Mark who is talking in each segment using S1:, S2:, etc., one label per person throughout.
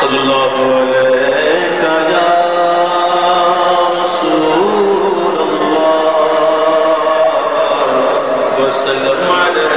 S1: صلی اللہ علیہ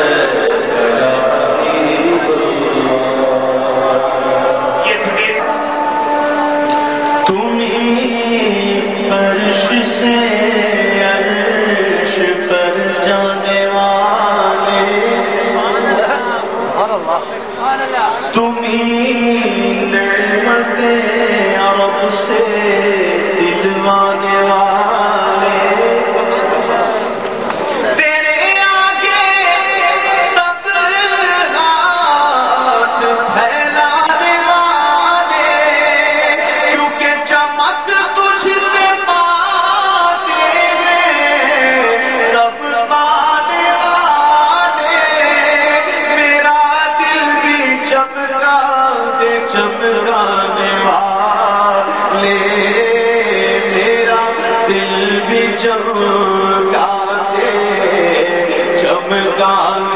S1: چمکاتے چمکانے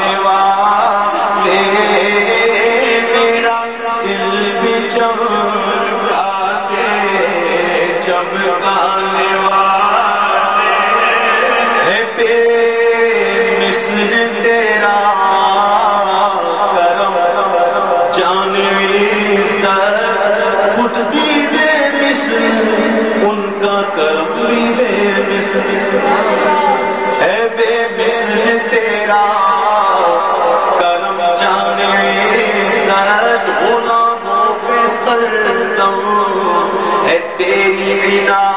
S1: تیری عنایت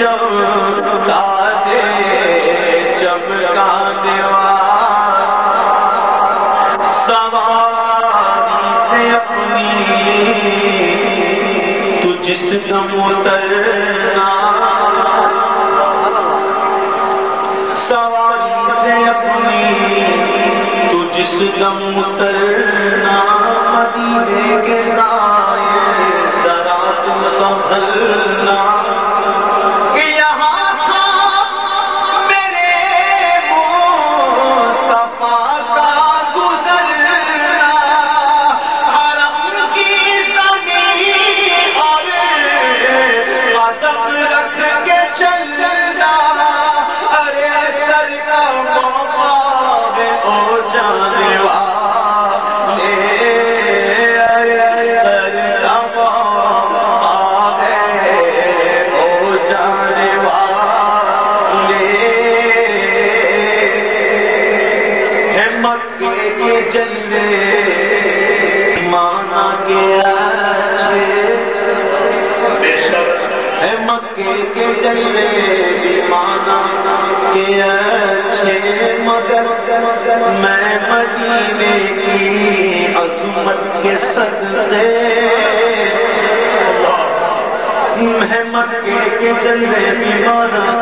S1: چمکا دے سے اپنی جس سواری سے اپنی دم اترنا مدینے کے ساتھ کے کے جلوے کی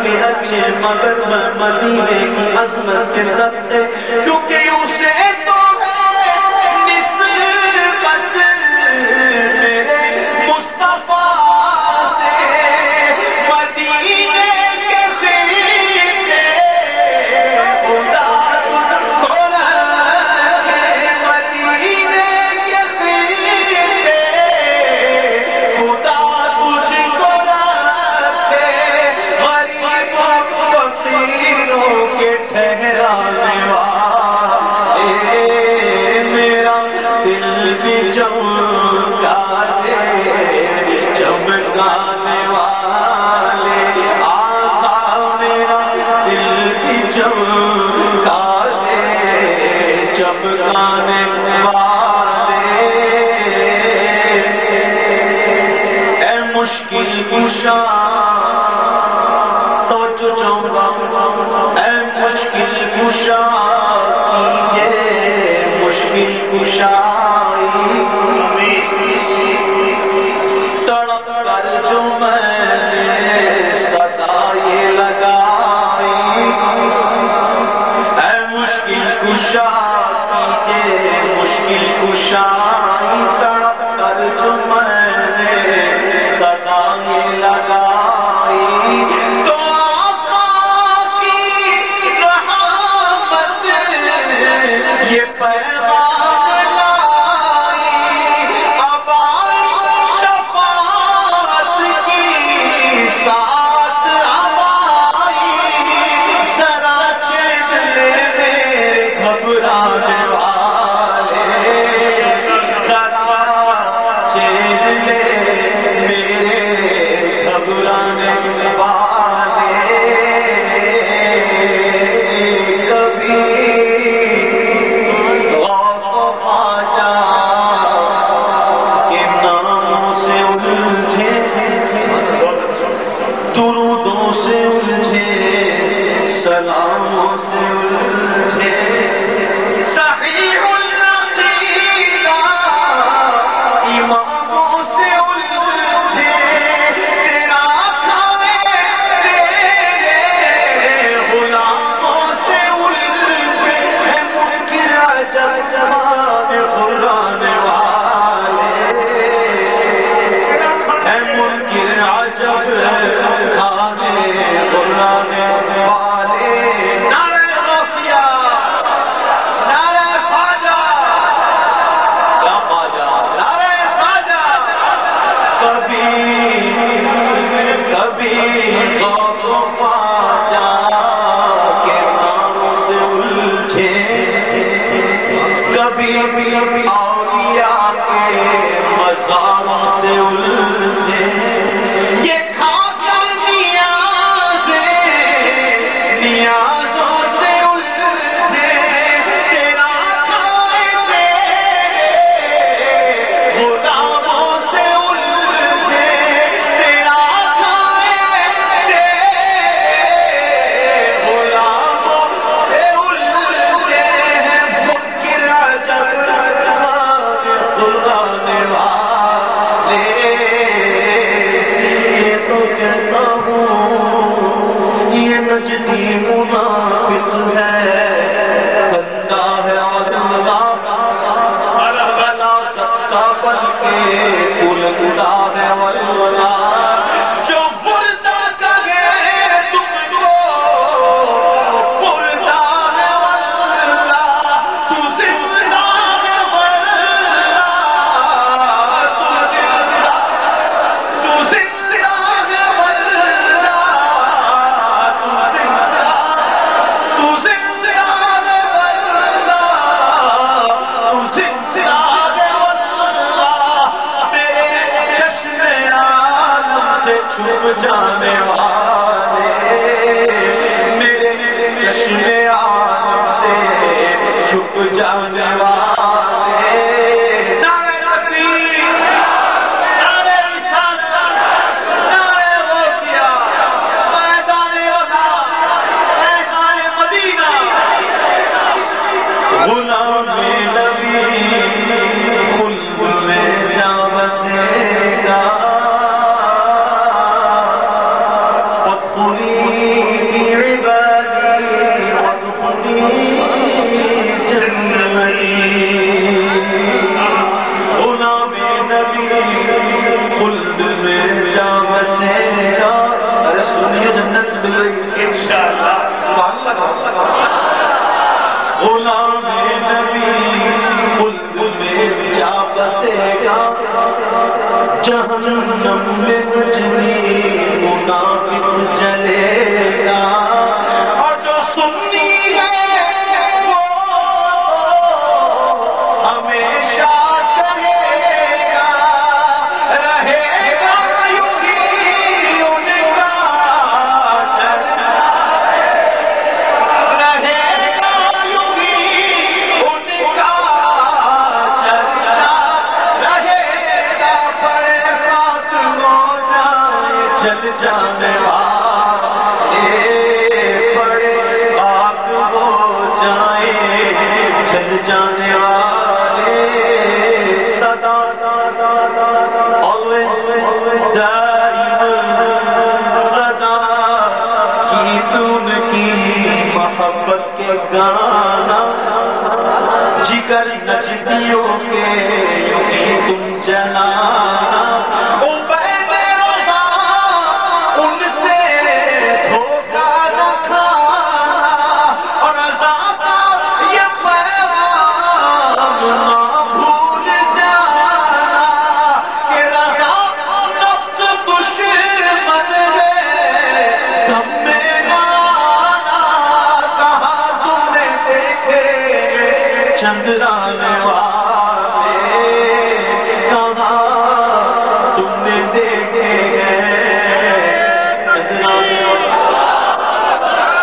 S1: کے اچھے مگر مدینے کی عظمت کے صدقے۔ کیونکہ شان پڑا سے الجھے سلاموں سے الجھے جہنم میں کچھ نہیں کر نچ نجدیوں کے یوں تم جنانا